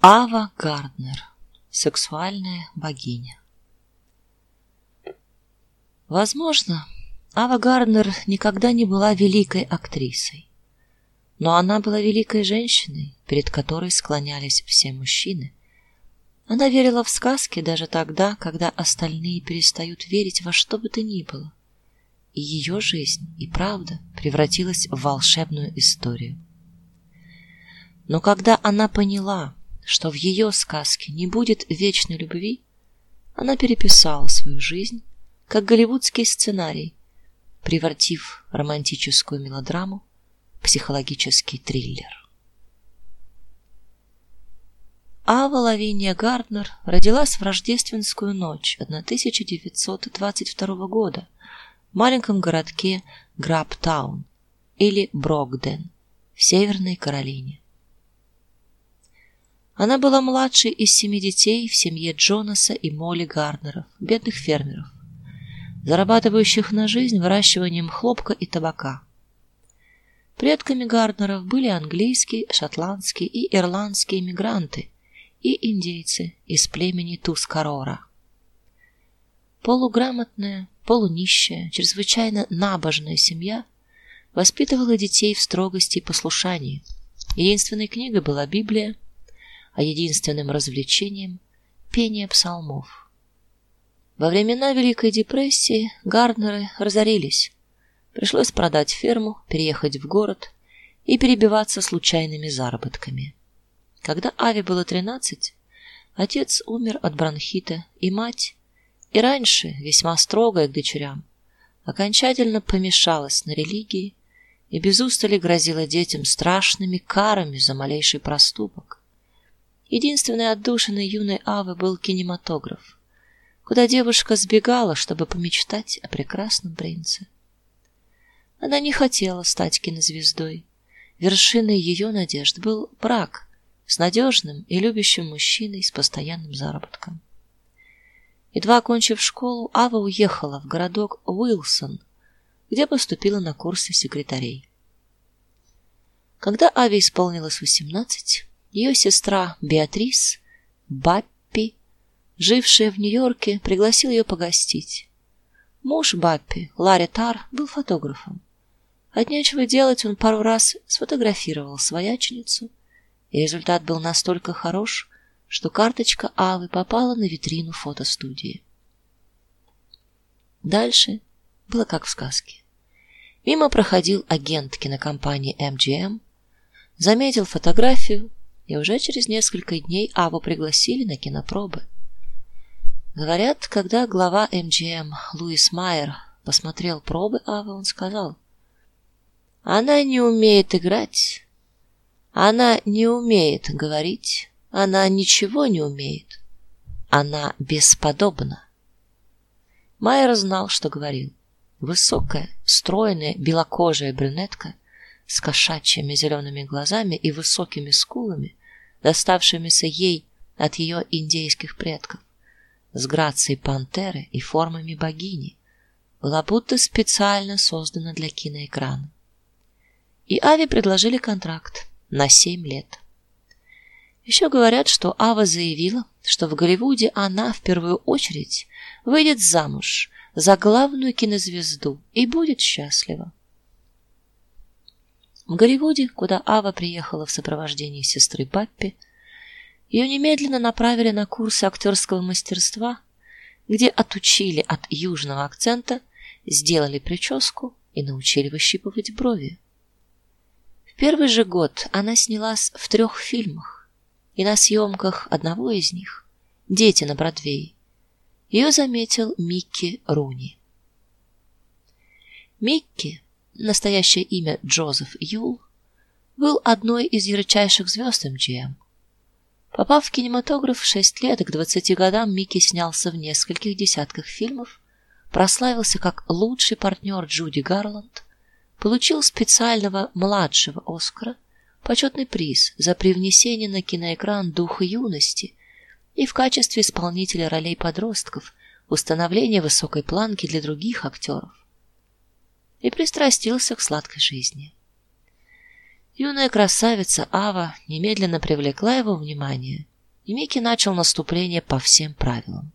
Ава Гарднер. Сексуальная богиня. Возможно, Ава Гарднер никогда не была великой актрисой, но она была великой женщиной, перед которой склонялись все мужчины. Она верила в сказки даже тогда, когда остальные перестают верить во что бы то ни было. И ее жизнь и правда превратилась в волшебную историю. Но когда она поняла, что в ее сказке не будет вечной любви, она переписала свою жизнь как голливудский сценарий, превратив романтическую мелодраму в психологический триллер. Ава Лавиния Гарднер родилась в рождественскую ночь 1922 года в маленьком городке Грабтаун или Брокден в Северной Каролине. Она была младшей из семи детей в семье Джонаса и Молли Гарднеров, бедных фермеров, зарабатывающих на жизнь выращиванием хлопка и табака. Предками Гарднеров были английские, шотландские и ирландские мигранты и индейцы из племени Тускарора. Полуграмотная, полунищая, чрезвычайно набожная семья воспитывала детей в строгости и послушании. Единственной книгой была Библия, а единственным развлечением пение псалмов. Во времена Великой депрессии Гарднеры разорились. Пришлось продать ферму, переехать в город и перебиваться случайными заработками. Когда Аве было тринадцать, отец умер от бронхита, и мать, и раньше весьма строгая к дочерям, окончательно помешалась на религии и без устали грозила детям страшными карами за малейший проступок. Единственной отдушиной юной Авы был кинематограф, куда девушка сбегала, чтобы помечтать о прекрасном принце. Она не хотела стать кинозвездой. Вершиной ее надежд был брак с надежным и любящим мужчиной с постоянным заработком. Едва окончив школу, Ава уехала в городок Уилсон, где поступила на курсы секретарей. Когда Аве исполнилось восемнадцать, ее сестра Беатрис Баппи, жившая в Нью-Йорке, пригласил ее погостить. Муж Баппи, Ларри Тар, был фотографом. От нечего делать он пару раз сфотографировал свояченицу и результат был настолько хорош, что карточка Авы попала на витрину фотостудии. Дальше было как в сказке. Мимо проходил агент кинокомпании MGM, заметил фотографию, и уже через несколько дней Аву пригласили на кинопробы. Говорят, когда глава MGM Луис Майер посмотрел пробы Авы, он сказал: "Она не умеет играть, она не умеет говорить, она ничего не умеет. Она бесподобна. Майер знал, что говорил. Высокая, стройная, белокожая брюнетка с кошачьими зелеными глазами и высокими скулами, доставшимися ей от ее индейских предков, с грацией пантеры и формами богини, была будто специально создана для киноэкрана. И Ави предложили контракт на семь лет. Еще говорят, что Ава заявила, что в Голливуде она в первую очередь выйдет замуж за главную кинозвезду и будет счастлива. В Голливуде, куда Ава приехала в сопровождении сестры Паппи, ее немедленно направили на курсы актерского мастерства, где отучили от южного акцента, сделали прическу и научили выщипывать брови первый же год она снялась в трех фильмах, и на съемках одного из них Дети на Бродвее ее заметил Микки Руни. Микки, настоящее имя Джозеф Юл, был одной из ярчайших звезд МГМ. Попав в кинематограф в 6 лет, к 20 годам Микки снялся в нескольких десятках фильмов, прославился как лучший партнер Джуди Гарланд получил специального младшего Оскара, почетный приз за привнесение на киноэкран духа юности и в качестве исполнителя ролей подростков установление высокой планки для других актеров. И пристрастился к сладкой жизни. Юная красавица Ава немедленно привлекла его внимание, и Микки начал наступление по всем правилам,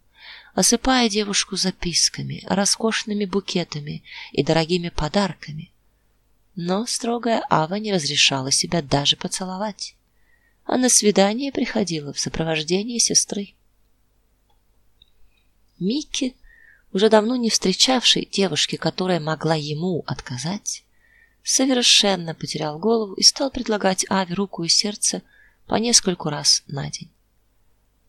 осыпая девушку записками, роскошными букетами и дорогими подарками. Но строгая Ава не разрешала себя даже поцеловать, а на свидание приходила в сопровождении сестры. Микки, уже давно не встречавший девушки, которая могла ему отказать, совершенно потерял голову и стал предлагать Аве руку и сердце по нескольку раз на день.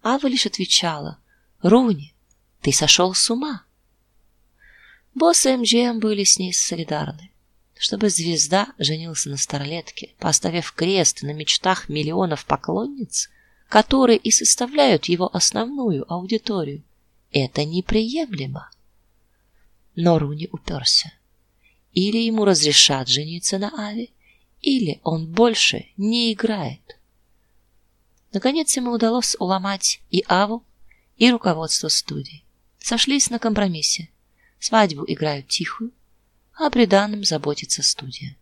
Ава лишь отвечала: "Руни, ты сошел с ума". Босс и МГМ были с ней солидарны. Чтобы звезда женился на старлетке, поставив крест на мечтах миллионов поклонниц, которые и составляют его основную аудиторию, это неприемлемо. Но Руни уперся. Или ему разрешат жениться на Аве, или он больше не играет. Наконец ему удалось уломать и Аву, и руководство студии. Сошлись на компромиссе. Свадьбу играют тихую, а при данном заботится студия.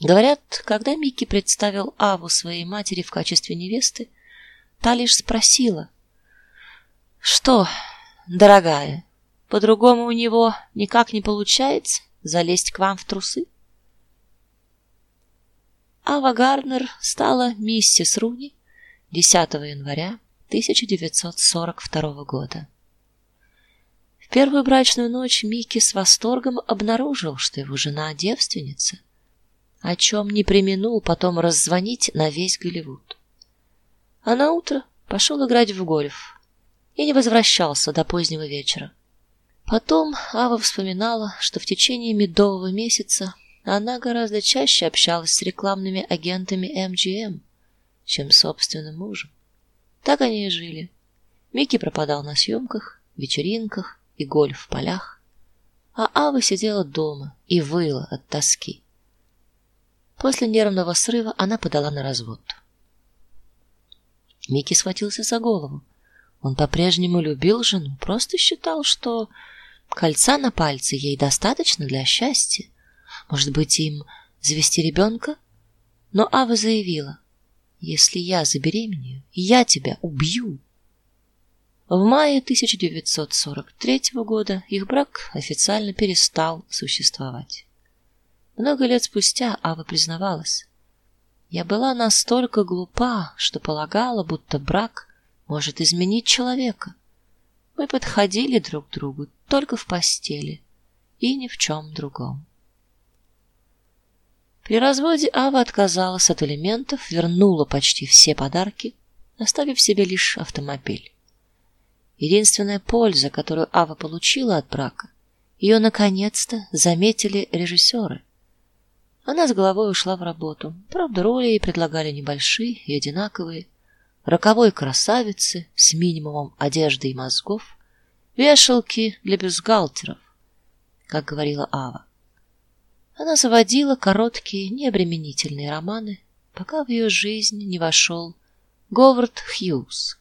Говорят, когда Микки представил Аву своей матери в качестве невесты, та лишь спросила: "Что, дорогая, по-другому у него никак не получается залезть к вам в трусы. Ава Гарнер стала миссис Руни 10 января 1942 года. В первую брачную ночь Микки с восторгом обнаружил, что его жена девственница, о чем не преминул потом раззвонить на весь Голливуд. А на утро пошел играть в гольф и не возвращался до позднего вечера. Потом Ава вспоминала, что в течение медового месяца она гораздо чаще общалась с рекламными агентами MGM, чем с собственным мужем. Так они и жили. Микки пропадал на съемках, вечеринках и гольф-полях, а Ава сидела дома и выла от тоски. После нервного срыва она подала на развод. Микки схватился за голову. Он по-прежнему любил жену, просто считал, что кольца на пальце ей достаточно для счастья. Может быть, им завести ребенка? Но Ава заявила: "Если я забеременею, я тебя убью". В мае 1943 года их брак официально перестал существовать. Много лет спустя Ава признавалась: "Я была настолько глупа, что полагала, будто брак может изменить человека. Мы подходили друг к другу только в постели и ни в чем другом. При разводе Ава отказалась от элементов, вернула почти все подарки, оставив себе лишь автомобиль. Единственная польза, которую Ава получила от брака, ее наконец-то заметили режиссеры. Она с головой ушла в работу. Правда, роли ей предлагали небольшие и одинаковые: роковой красавицы с минимумом одежды и мозгов, вешалки для бюстгальтеров, как говорила Ава. Она заводила короткие, необременительные романы, пока в ее жизнь не вошел Говард Хьюз,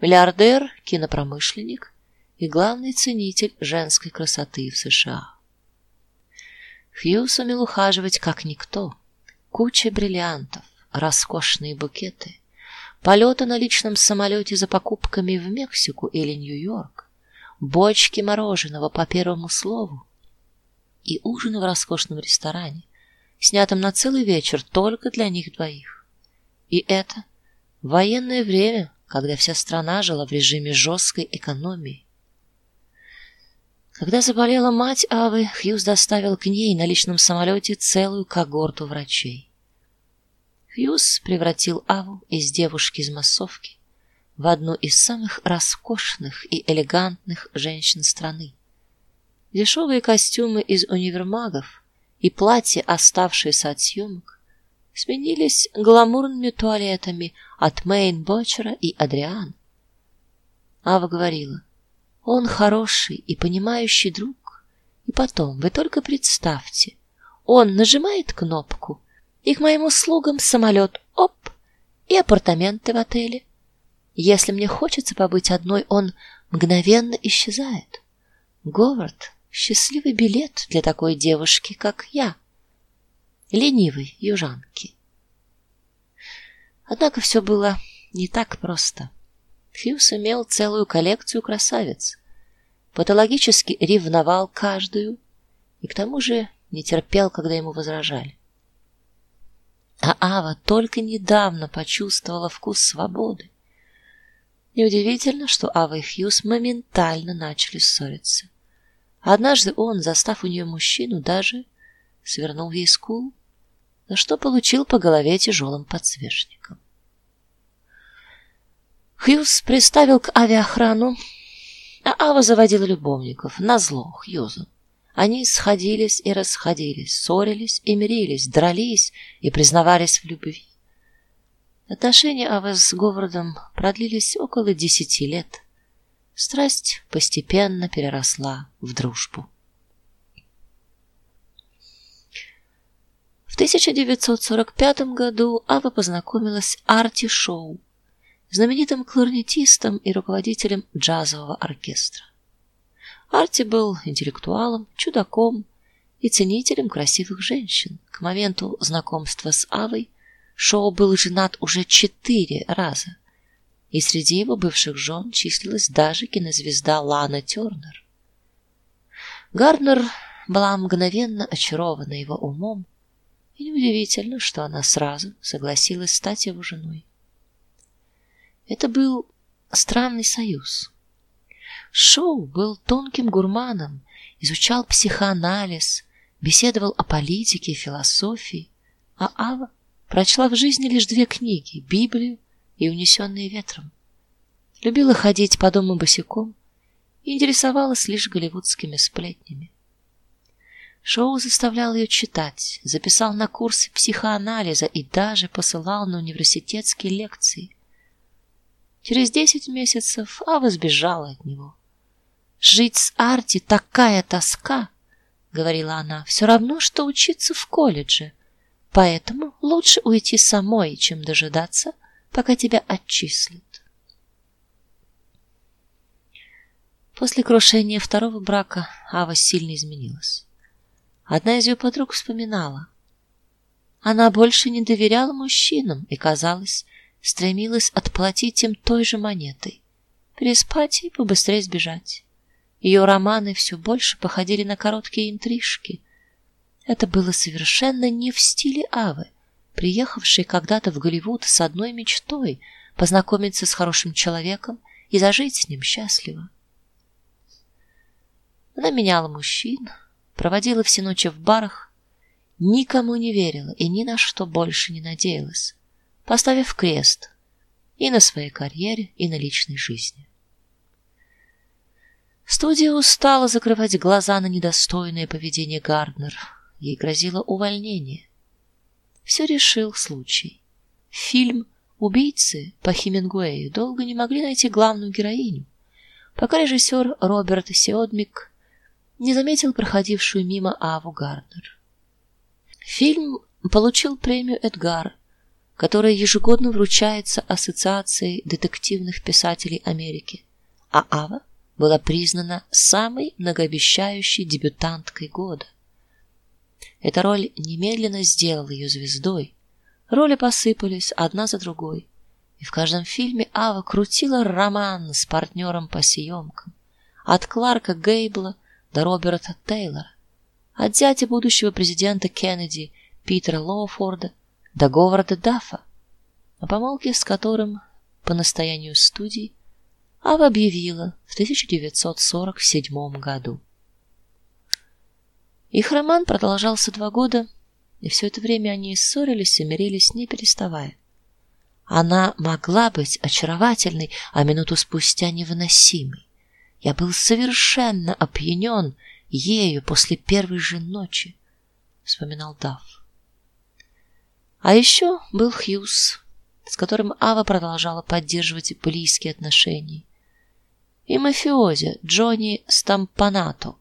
миллиардер, кинопромышленник и главный ценитель женской красоты в США. Хьюз умел ухаживать как никто. Куча бриллиантов, роскошные букеты, полеты на личном самолете за покупками в Мексику или Нью-Йорк, бочки мороженого по первому слову и ужин в роскошном ресторане, снятом на целый вечер только для них двоих. И это военное время, когда вся страна жила в режиме жесткой экономии. Когда заболела мать Авы, Хьюз доставил к ней на личном самолете целую когорту врачей. Хьюз превратил Аву из девушки из массовки в одну из самых роскошных и элегантных женщин страны. Дешевые костюмы из универмагов и платья, оставшиеся от съемок, сменились гламурными туалетами от Мэйн Бочера и Адриан. Ава говорила: "Он хороший и понимающий друг. И потом, вы только представьте, он нажимает кнопку, и к моим услугам самолет, оп, и апартаменты в отеле. Если мне хочется побыть одной, он мгновенно исчезает. Говард счастливый билет для такой девушки, как я. ленивой южанки. Однако все было не так просто. Хьюз имел целую коллекцию красавиц, патологически ревновал каждую и к тому же не терпел, когда ему возражали. А Ава только недавно почувствовала вкус свободы. Неудивительно, что Ава и Хьюз моментально начали ссориться. Однажды он, застав у нее мужчину, даже свернул ей скул, за что получил по голове тяжелым подсвечником. Хьюз приставил к авиаохрану, а Ава заводила любовников на зло Хьюзу. Они сходились и расходились, ссорились и мирились, дрались и признавались в любви. Отношения Авы с Говардом продлились около десяти лет. Страсть постепенно переросла в дружбу. В 1945 году Ава познакомилась с Арти Шоу, знаменитым кларнетистом и руководителем джазового оркестра. Арти был интеллектуалом, чудаком и ценителем красивых женщин. К моменту знакомства с Авой Шоу был женат уже четыре раза, и среди его бывших жен числилась даже кинозвезда Лана Тернер. Гарднер была мгновенно очарована его умом, и неудивительно, что она сразу согласилась стать его женой. Это был странный союз. Шоу был тонким гурманом, изучал психоанализ, беседовал о политике и философии, а Ава прочла в жизни лишь две книги: Библию и Унесенные ветром. Любила ходить по дому босиком и интересовалась лишь голливудскими сплетнями. Шоу заставлял ее читать, записал на курсы психоанализа и даже посылал на университетские лекции. Через десять месяцев Ава сбежала от него. Жить с Арти такая тоска, говорила она, все равно что учиться в колледже. Поэтому лучше уйти самой, чем дожидаться, пока тебя отчислят. После крушения второго брака Ава сильно изменилась. Одна из ее подруг вспоминала: она больше не доверяла мужчинам и, казалось, стремилась отплатить им той же монетой, переспать и побыстрее сбежать. Ее романы все больше походили на короткие интрижки. Это было совершенно не в стиле Авы, приехавшей когда-то в Голливуд с одной мечтой познакомиться с хорошим человеком и зажить с ним счастливо. Она меняла мужчин, проводила все ночи в барах, никому не верила и ни на что больше не надеялась поставив крест и на своей карьере, и на личной жизни. Студия устала закрывать глаза на недостойное поведение Гарднер. Ей грозило увольнение. Все решил случай. Фильм Убийцы по Хемингуэю долго не могли найти главную героиню, пока режиссер Роберт Сиодмик не заметил проходившую мимо Аву Гарднер. Фильм получил премию Эдгар которая ежегодно вручается Ассоциации детективных писателей Америки, а Ава была признана самой многообещающей дебютанткой года. Эта роль немедленно сделала ее звездой. Роли посыпались одна за другой, и в каждом фильме Ава крутила роман с партнером по съемкам, от Кларка Гейбла до Роберта Тейлора, от зятя будущего президента Кеннеди Питера Лоуфорда до Говарда Даффа, о помолвке с которым по настоянию студии Ава объявила в 1947 году. Их роман продолжался два года, и все это время они ссорились и мирились, не переставая. Она могла быть очаровательной, а минуту спустя невыносимой. Я был совершенно опьянен ею после первой же ночи, вспоминал Дафф. А еще был Хьюз, с которым Ава продолжала поддерживать близкие отношения. И мафиози Джонни Стампанато.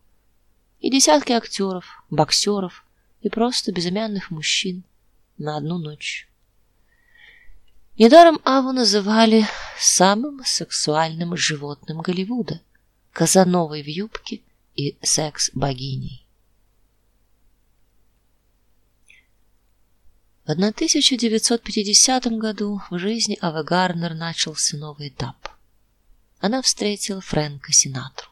И десятки актеров, боксеров и просто безымянных мужчин на одну ночь. Недаром Аву называли самым сексуальным животным Голливуда, Казановой в юбке и секс-богиней. В 1950 году в жизни Авы Гарнер начался новый этап. Она встретила Фрэнка Синатру.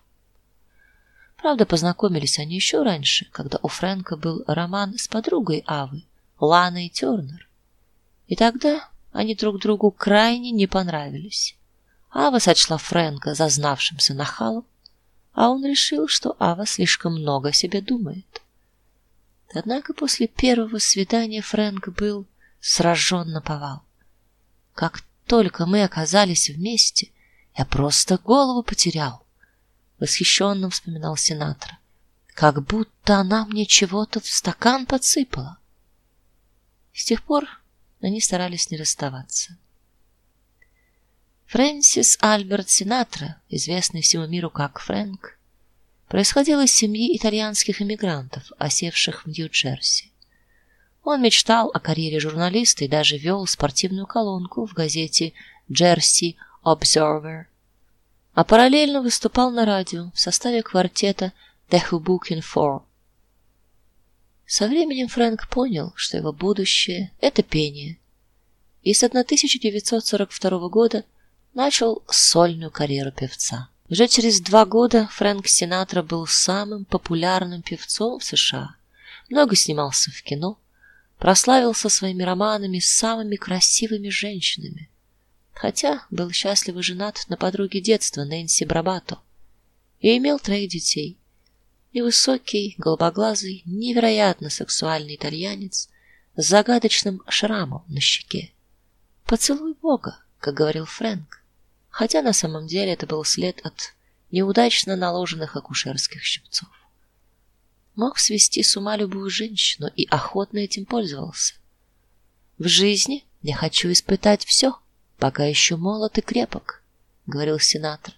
Правда, познакомились они еще раньше, когда у Фрэнка был роман с подругой Авы, Ланой Тернер. И тогда они друг другу крайне не понравились. Ава сочла Фрэнка зазнавшимся нахалом, а он решил, что Ава слишком много о себе думает. Однако после первого свидания Фрэнк был сражен на повал. Как только мы оказались вместе, я просто голову потерял. Восхищенно вспоминал сенатор. Как будто она мне чего-то в стакан подсыпала. С тех пор они старались не расставаться. Фрэнсис Альберт Синатра, известный всему миру как Фрэнк, происходил из семьи итальянских эмигрантов, осевших в Нью-Джерси. Он мечтал о карьере журналиста и даже вел спортивную колонку в газете Jersey Observer. А параллельно выступал на радио в составе квартета The Hoboken Four. Со временем Фрэнк понял, что его будущее это пение. И с 1942 года начал сольную карьеру певца. Уже через два года Фрэнк Синатра был самым популярным певцом в США. Много снимался в кино, прославился своими романами с самыми красивыми женщинами. Хотя был счастливо женат на подруге детства Нэнси Брабато и имел троих детей. Невысокий, голубоглазый, невероятно сексуальный итальянец с загадочным шрамом на щеке. Поцелуй Бога, как говорил Фрэнк хотя на самом деле это был след от неудачно наложенных акушерских щипцов. Мог свести с ума любую женщину и охотно этим пользовался. В жизни я хочу испытать все, пока еще молод и крепок, говорил сенатор,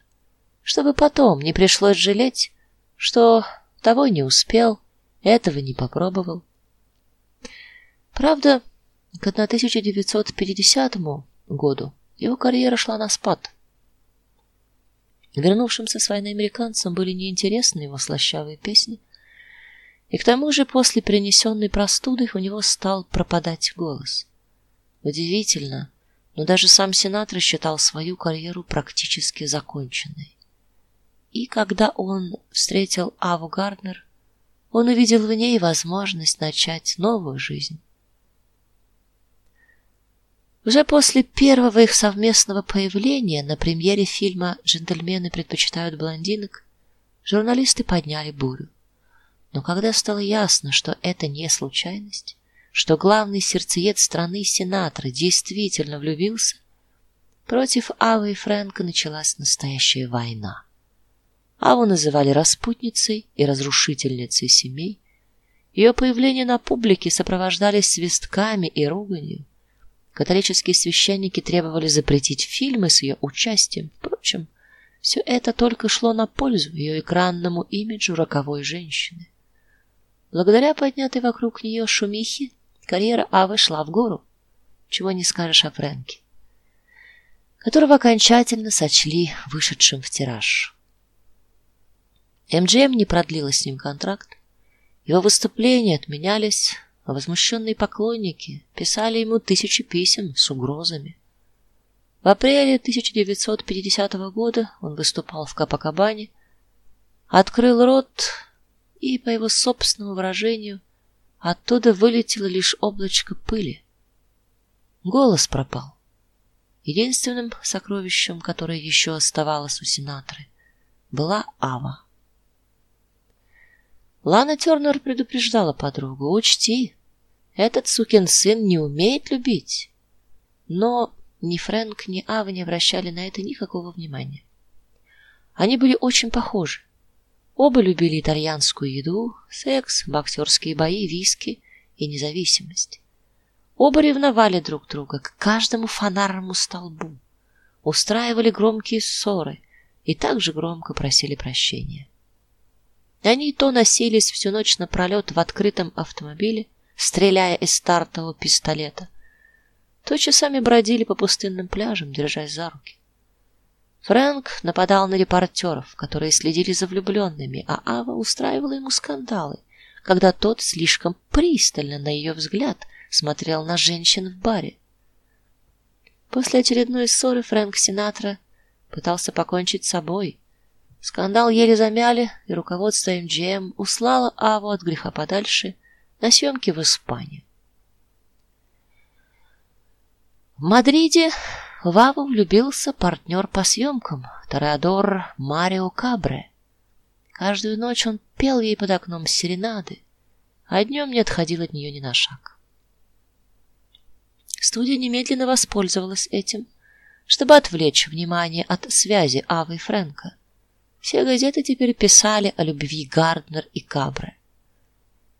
чтобы потом не пришлось жалеть, что того не успел, этого не попробовал. Правда, к 1950 году его карьера шла на спад. Вернувшимся с войны американцам были неинтересны его слащавые песни, и к тому же после перенесенной простуды у него стал пропадать голос. Удивительно, но даже сам сенатор считал свою карьеру практически законченной. И когда он встретил Аву Гарднер, он увидел в ней возможность начать новую жизнь. Уже после первого их совместного появления на премьере фильма Джентльмены предпочитают блондинок журналисты подняли бурю. Но когда стало ясно, что это не случайность, что главный сердцеед страны сенатор действительно влюбился, против Авы и Фрэнка началась настоящая война. Аву называли распутницей и разрушительницей семей. Ее появление на публике сопровождались свистками и руганью. Католические священники требовали запретить фильмы с ее участием. Впрочем, все это только шло на пользу ее экранному имиджу роковой женщины. Благодаря поднятой вокруг нее шумихе, карьера Авы шла в гору. Чего не скажешь о Фрэнке, которого окончательно сочли вышедшим в тираж. МГМ не продлила с ним контракт. Его выступления отменялись, а возмущенные поклонники писали ему тысячи писем с угрозами. В апреле 1950 года он выступал в Капакабане, открыл рот, и по его собственному выражению оттуда вылетело лишь облачко пыли. Голос пропал. Единственным сокровищем, которое еще оставалось у сенаторы, была Ава. Лана Тернер предупреждала подругу: "Учти, этот сукин сын не умеет любить". Но ни Фрэнк, ни Ава не обращали на это никакого внимания. Они были очень похожи. Оба любили итальянскую еду, секс, боксерские бои, виски и независимость. Оба ревновали друг друга к каждому фонарному столбу, устраивали громкие ссоры и также громко просили прощения. Они то носились всю ночь напролет в открытом автомобиле, стреляя из стартового пистолета, то часами бродили по пустынным пляжам, держась за руки. Фрэнк нападал на репортеров, которые следили за влюбленными, а Ава устраивала ему скандалы, когда тот слишком пристально, на ее взгляд, смотрел на женщин в баре. После очередной ссоры Фрэнк Синатра пытался покончить с собой. Скандал еле замяли, и руководство MGM услало Аву от греха подальше на съемки в Испанию. В Мадриде в Аву влюбился партнер по съемкам Тореадор Марио Кабре. Каждую ночь он пел ей под окном серенады, а днем не отходил от нее ни на шаг. Студия немедленно воспользовалась этим, чтобы отвлечь внимание от связи Авы и Фрэнка. Все газеты теперь писали о любви Гарднер и Кабре.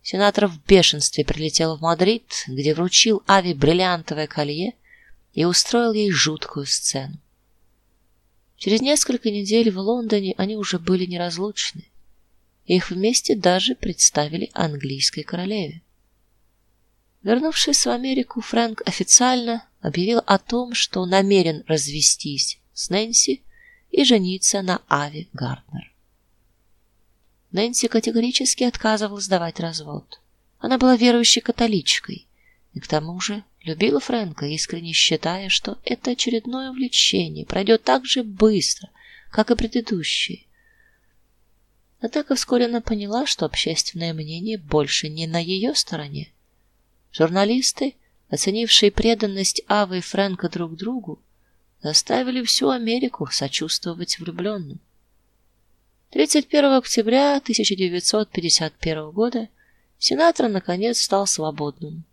Синатра в бешенстве прилетел в Мадрид, где вручил Аве бриллиантовое колье и устроил ей жуткую сцену. Через несколько недель в Лондоне они уже были неразлучны. Их вместе даже представили английской королеве. Вернувшись в Америку, Фрэнк официально объявил о том, что намерен развестись с Нэнси и жениться на Ави Гарднер. Нэнси категорически отказывалась давать развод. Она была верующей католичкой и к тому же любила Фрэнка, искренне считая, что это очередное увлечение пройдет так же быстро, как и предыдущие. Однако вскоре она поняла, что общественное мнение больше не на ее стороне. Журналисты, оценившие преданность Авы и Фрэнка друг другу, заставили всю Америку сочувствовать влюбленным. 31 октября 1951 года сенатор наконец стал свободным.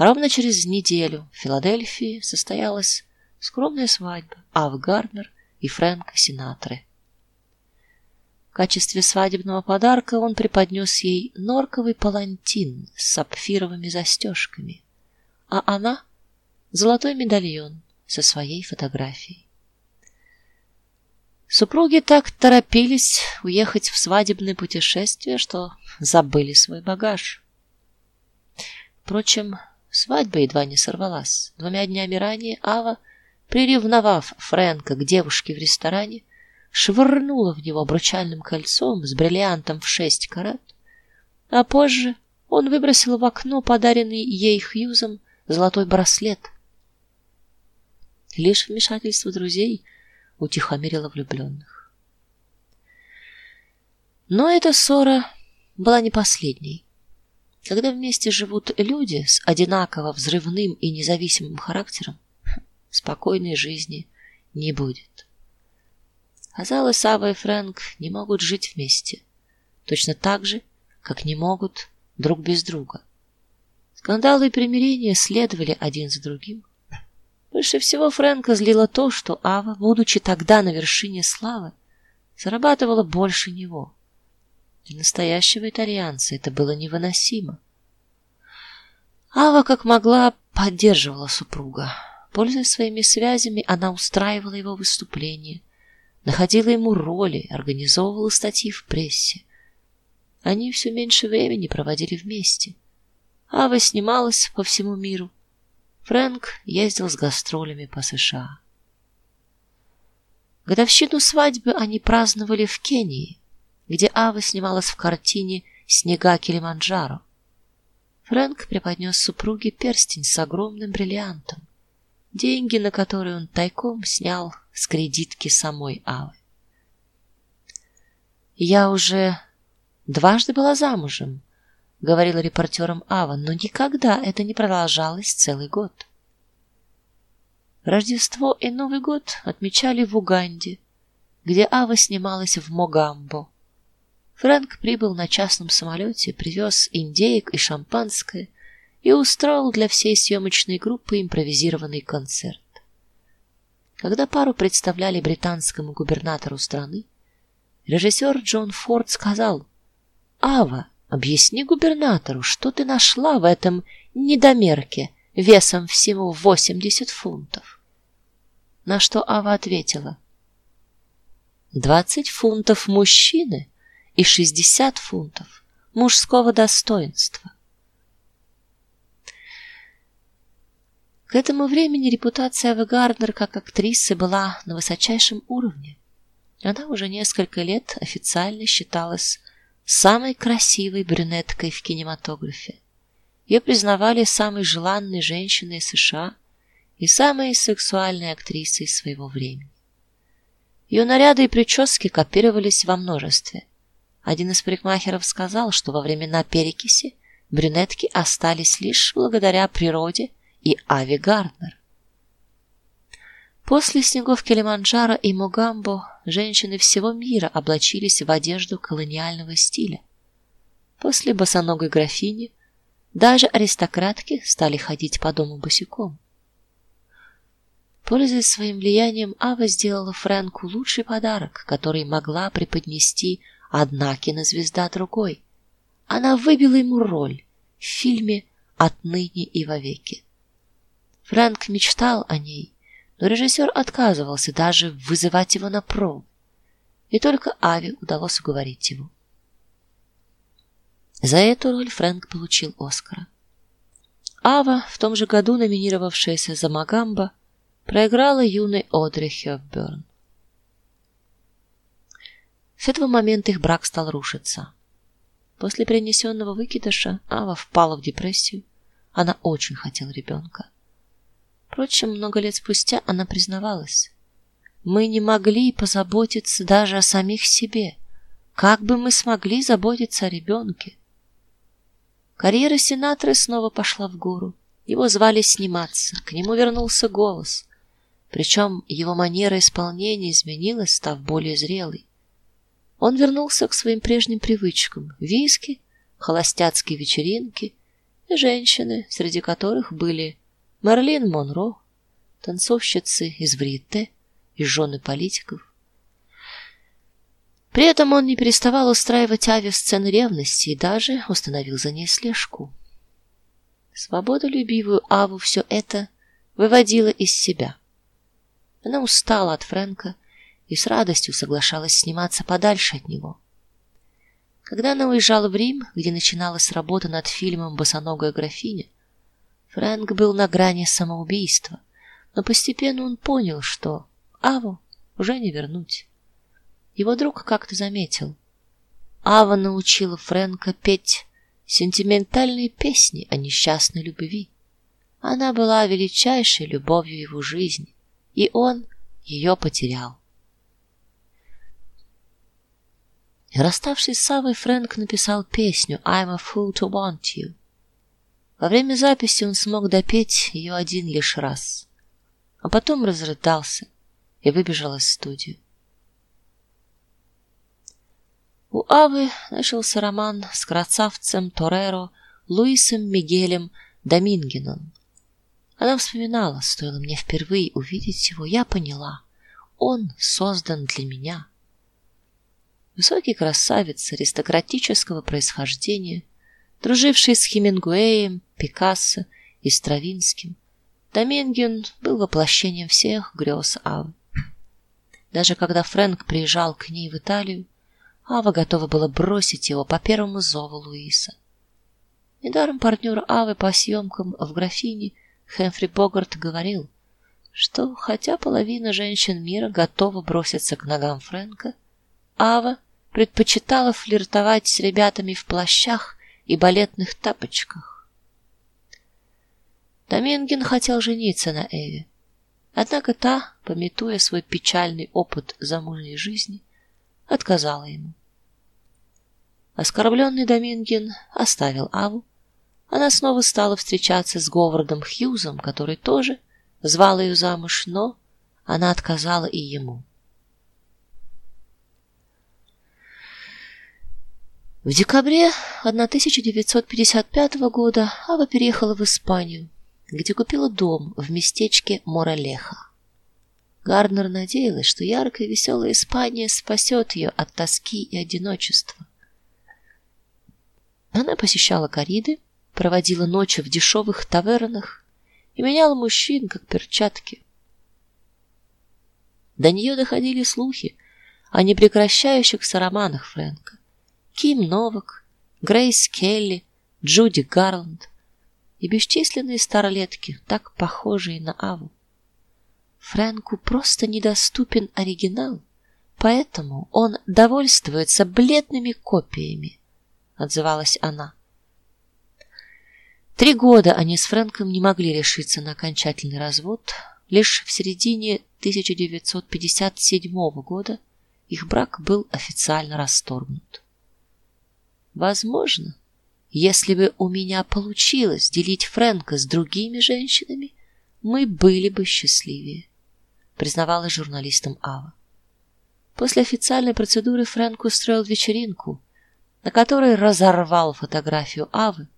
Ровно через неделю в Филадельфии состоялась скромная свадьба Ав Гарнер и Фрэнка Синатры. В качестве свадебного подарка он преподнес ей норковый палантин с сапфировыми застежками, а она золотой медальон со своей фотографией. Супруги так торопились уехать в свадебное путешествие, что забыли свой багаж. Впрочем, Свадьба едва не сорвалась. Двумя днями ранее Ава, приревновав Фрэнка к девушке в ресторане, швырнула в него обручальным кольцом с бриллиантом в шесть карат, а позже он выбросил в окно подаренный ей Хьюзом золотой браслет. Лишь вмешательство друзей утихомирило влюбленных. Но эта ссора была не последней. Когда вместе живут люди с одинаково взрывным и независимым характером, спокойной жизни не будет. Казалось, Сава и Фрэнк не могут жить вместе, точно так же, как не могут друг без друга. Скандалы и примирения следовали один за другим. Больше всего Фрэнка злило то, что Ава, будучи тогда на вершине славы, зарабатывала больше него. Для настоящего итальянца это было невыносимо. Ава как могла поддерживала супруга. Пользуясь своими связями, она устраивала его выступления, находила ему роли, организовывала статьи в прессе. Они все меньше времени проводили вместе. Ава снималась по всему миру. Фрэнк ездил с гастролями по США. Годовщину свадьбы они праздновали в Кении, где Ава снималась в картине Снега Килиманджаро. Фрэнк преподнес супруге перстень с огромным бриллиантом, деньги на которые он тайком снял с кредитки самой Авы. Я уже дважды была замужем, говорила репортерам Ава, но никогда это не продолжалось целый год. Рождество и Новый год отмечали в Уганде, где Ава снималась в Могамбо. Фрэнк прибыл на частном самолете, привез индеек и шампанское и устроил для всей съемочной группы импровизированный концерт. Когда пару представляли британскому губернатору страны, режиссер Джон Форд сказал: "Ава, объясни губернатору, что ты нашла в этом недомерке весом всего 80 фунтов". На что Ава ответила: "20 фунтов мужчины и 60 фунтов мужского достоинства. К этому времени репутация Авы Гарднер как актрисы была на высочайшем уровне. Она уже несколько лет официально считалась самой красивой брюнеткой в кинематографе Ее признавали самой желанной женщиной США и самой сексуальной актрисой своего времени. Ее наряды и прически копировались во множестве. Один из парикмахеров сказал, что во времена перекиси брюнетки остались лишь благодаря природе и Ави Гарднер. После снегов Килиманджаро и Могамбо женщины всего мира облачились в одежду колониального стиля. После босоногой графини даже аристократки стали ходить по дому босиком. Пользуясь своим влиянием, Ава сделала Фрэнку лучший подарок, который могла преподнести одна кинозвезда другой. Она выбила ему роль в фильме Отныне и вовеки. Фрэнк мечтал о ней, но режиссер отказывался даже вызывать его на пробу. И только Ави удалось уговорить его. За эту роль Фрэнк получил Оскара. Ава, в том же году номинировавшаяся за Магамба, проиграла юной Одри Хёбберн. С этого момента их брак стал рушиться. После перенесенного выкидыша Ава впала в депрессию. Она очень хотела ребенка. Впрочем, много лет спустя она признавалась: "Мы не могли позаботиться даже о самих себе. Как бы мы смогли заботиться о ребенке?» Карьера сенатора снова пошла в гору. Его звали сниматься, к нему вернулся голос. Причем его манера исполнения изменилась, став более зрелой. Он вернулся к своим прежним привычкам: виски, холостяцкие вечеринки и женщины, среди которых были Марлин Монро, танцовщицы из Вритте и жены политиков. При этом он не переставал устраивать Аве сцены ревности и даже установил за ней слежку. Свободолюбивую Аву все это выводило из себя. Она устала от Фрэнка и с радостью соглашалась сниматься подальше от него. Когда она уезжала в Рим, где начиналась работа над фильмом Босоногая графиня, Фрэнк был на грани самоубийства, но постепенно он понял, что Аву уже не вернуть. Его друг как-то заметил: Ава научила Фрэнка петь сентиментальные песни о несчастной любви. Она была величайшей любовью его жизни, и он ее потерял. Расставшись с Авой, Фрэнк написал песню I'm a fool to want you. Во время записи он смог допеть ее один лишь раз, а потом разрыдался и выбежал из студии. У Авы начался роман с красавцем Тореро Луисом Мигелем Домингеном. Она вспоминала, стоило мне впервые увидеть его, я поняла, он создан для меня. Высокий красавец аристократического происхождения, друживший с Хемингуэем, Пикассо и Стравинским, Доминген был воплощением всех грез Авы. Даже когда Фрэнк приезжал к ней в Италию, Ава готова была бросить его по первому зову Луиса. Недаром партнер Авы по съемкам в графине Хэмфри Богарт говорил, что хотя половина женщин мира готова броситься к ногам Фрэнка, Ава предпочитала флиртовать с ребятами в плащах и балетных тапочках. Доминген хотел жениться на Эве. Однако та, пометуя свой печальный опыт замужней жизни, отказала ему. Оскорбленный Доминген оставил Аву. Она снова стала встречаться с Говардом Хьюзом, который тоже звал ее замуж, но она отказала и ему. В декабре 1955 года Ава переехала в Испанию, где купила дом в местечке Моралеха. Гарднер надеялась, что яркая веселая Испания спасет ее от тоски и одиночества. Она посещала кориды, проводила ночи в дешевых тавернах и меняла мужчин как перчатки. До нее доходили слухи о непрекращающихся романах Фрэнка. Ким Новак, Грейс Келли, Джуди Гарланд и бесчисленные старолетки, так похожие на Аву. Фрэнку просто недоступен оригинал, поэтому он довольствуется бледными копиями отзывалась она. Три года они с Фрэнком не могли решиться на окончательный развод. Лишь в середине 1957 года их брак был официально расторгнут. Возможно, если бы у меня получилось делить Фрэнка с другими женщинами, мы были бы счастливее, признавалась журналистам Ава. После официальной процедуры Фрэнк устроил вечеринку, на которой разорвал фотографию Авы,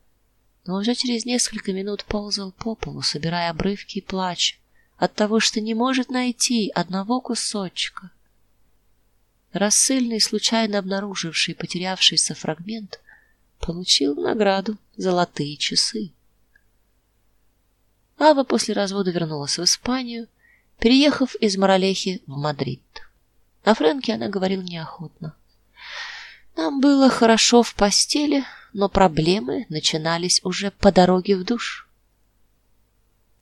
но уже через несколько минут ползал по полу, собирая обрывки и плача от того, что не может найти одного кусочка. Рассыльный, случайно обнаруживший потерявшийся фрагмент, получил награду золотые часы. Ава после развода вернулась в Испанию, переехав из Моралехи в Мадрид. На Фрэнке она говорила неохотно. Нам было хорошо в постели, но проблемы начинались уже по дороге в душ.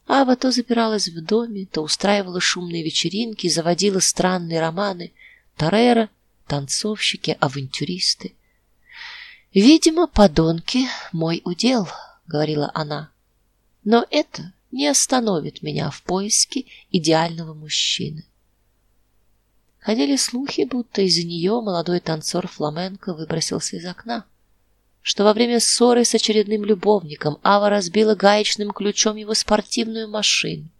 Ава то запиралась в доме, то устраивала шумные вечеринки, заводила странные романы, Тарера, танцовщики, авантюристы. Видимо, подонки мой удел, говорила она. Но это не остановит меня в поиске идеального мужчины. Ходили слухи, будто из-за нее молодой танцор фламенко выбросился из окна, что во время ссоры с очередным любовником Ава разбила гаечным ключом его спортивную машину,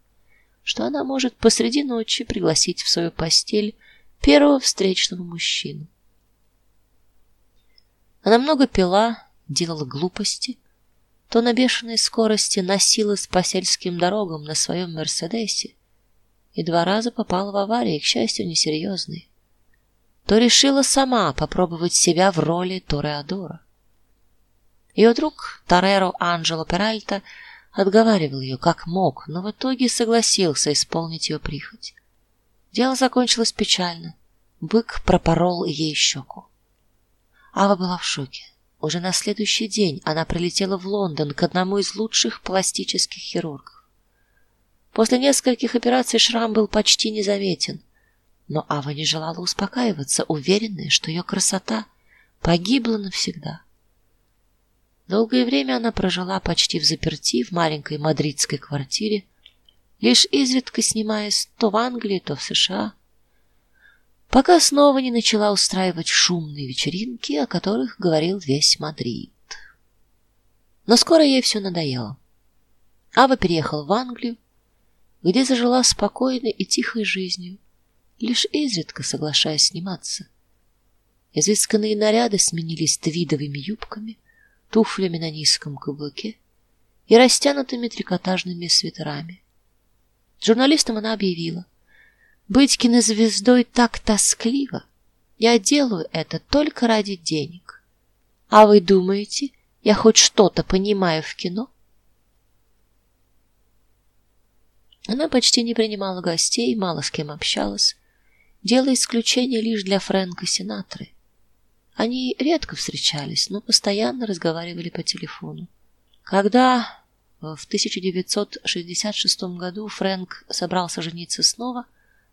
что она может посреди ночи пригласить в свою постель первого встречного мужчину. Она много пила, делала глупости, то на бешеной скорости носилась по сельским дорогам на своем Мерседесе и два раза попала в аварии, к счастью, несерьезные. То решила сама попробовать себя в роли Тореадора. Ее друг Тореро Анджело Перальта отговаривал ее как мог, но в итоге согласился исполнить ее прихоть. Дело закончилось печально. Бык пропорол ей щеку. Ава была в шоке. Уже на следующий день она прилетела в Лондон к одному из лучших пластических хирургов. После нескольких операций шрам был почти незаметен, но Ава не желала успокаиваться, уверенная, что ее красота погибла навсегда. Долгое время она прожила почти в заперти в маленькой мадридской квартире, лишь изредка снимаясь то в Англии, то в США пока снова не начала устраивать шумные вечеринки, о которых говорил весь Мадрид. Но скоро ей все надоело. Ава переехала в Англию, где зажила спокойной и тихой жизнью, лишь изредка соглашаясь сниматься. Изысканные наряды сменились твидовыми юбками, туфлями на низком каблуке и растянутыми трикотажными свитерами. Журналистам она объявила: быть кинозвездой так тоскливо. Я делаю это только ради денег. А вы думаете, я хоть что-то понимаю в кино? Она почти не принимала гостей, мало с кем общалась, делая исключение лишь для Фрэнка Синатры. Они редко встречались, но постоянно разговаривали по телефону. Когда в 1966 году Фрэнк собрался жениться снова,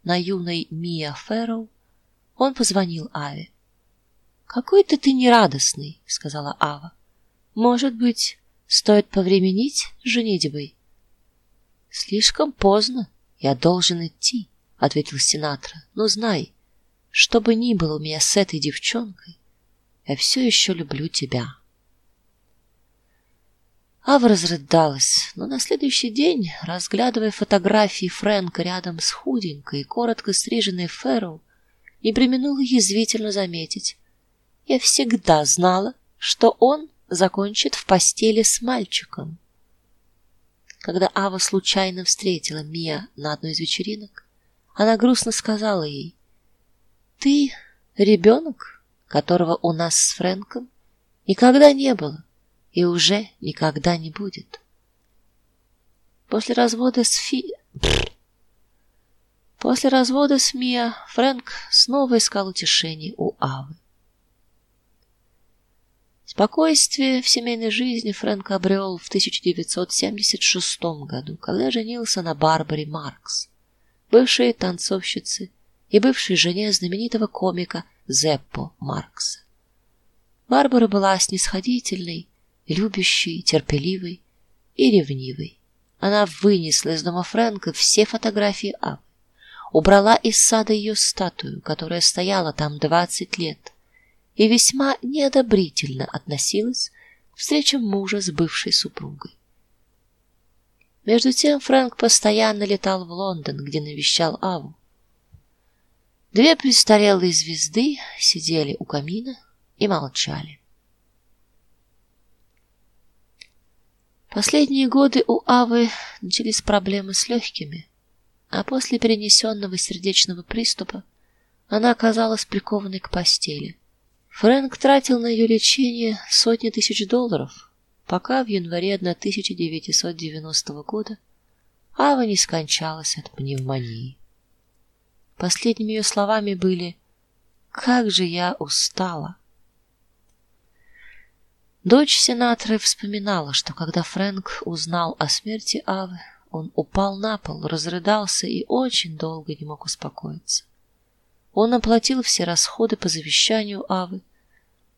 на юной Мия Фэрроу, он позвонил Аве. "Какой-то ты нерадостный", сказала Ава. "Может быть, стоит повременить с женитьбой?" "Слишком поздно, я должен идти", ответил Синатра. "Но знай, что бы ни было у меня с этой девчонкой, я все еще люблю тебя". Ава разрыдалась, но на следующий день, разглядывая фотографии Фрэнка рядом с худенькой коротко стриженной Фэрроу, не преминула язвительно заметить: "Я всегда знала, что он закончит в постели с мальчиком". Когда Ава случайно встретила Мия на одной из вечеринок, она грустно сказала ей: "Ты ребенок, которого у нас с Фрэнком никогда не было и уже никогда не будет. После развода с Фи После развода с Мия Фрэнк снова искал утешение у Авы. Спокойствие в семейной жизни Фрэнк обрел в 1976 году, когда женился на Барбаре Маркс, бывшей танцовщице и бывшей жене знаменитого комика Зеппо Маркса. Барбара была снисходительной любящий, терпеливый и ревнивой. Она вынесла из дома Фрэнка все фотографии Авы, убрала из сада ее статую, которая стояла там двадцать лет, и весьма неодобрительно относилась к встречам мужа с бывшей супругой. Между тем Фрэнк постоянно летал в Лондон, где навещал Аву. Две престарелые звезды сидели у камина и молчали. Последние годы у Авы начались проблемы с легкими, а после перенесенного сердечного приступа она оказалась прикованной к постели. Фрэнк тратил на ее лечение сотни тысяч долларов, пока в январе 1990 года Ава не скончалась от пневмонии. Последними ее словами были: "Как же я устала". Дочь сенатора вспоминала, что когда Фрэнк узнал о смерти Авы, он упал на пол, разрыдался и очень долго не мог успокоиться. Он оплатил все расходы по завещанию Авы,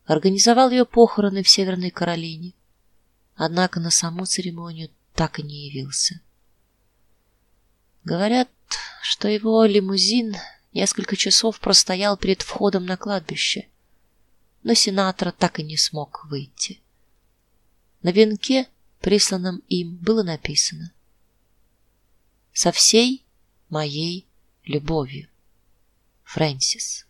организовал ее похороны в Северной Каролине. Однако на саму церемонию так и не явился. Говорят, что его лимузин несколько часов простоял перед входом на кладбище но сенатор так и не смог выйти. На венке, присланном им, было написано: со всей моей любовью, Фрэнсис.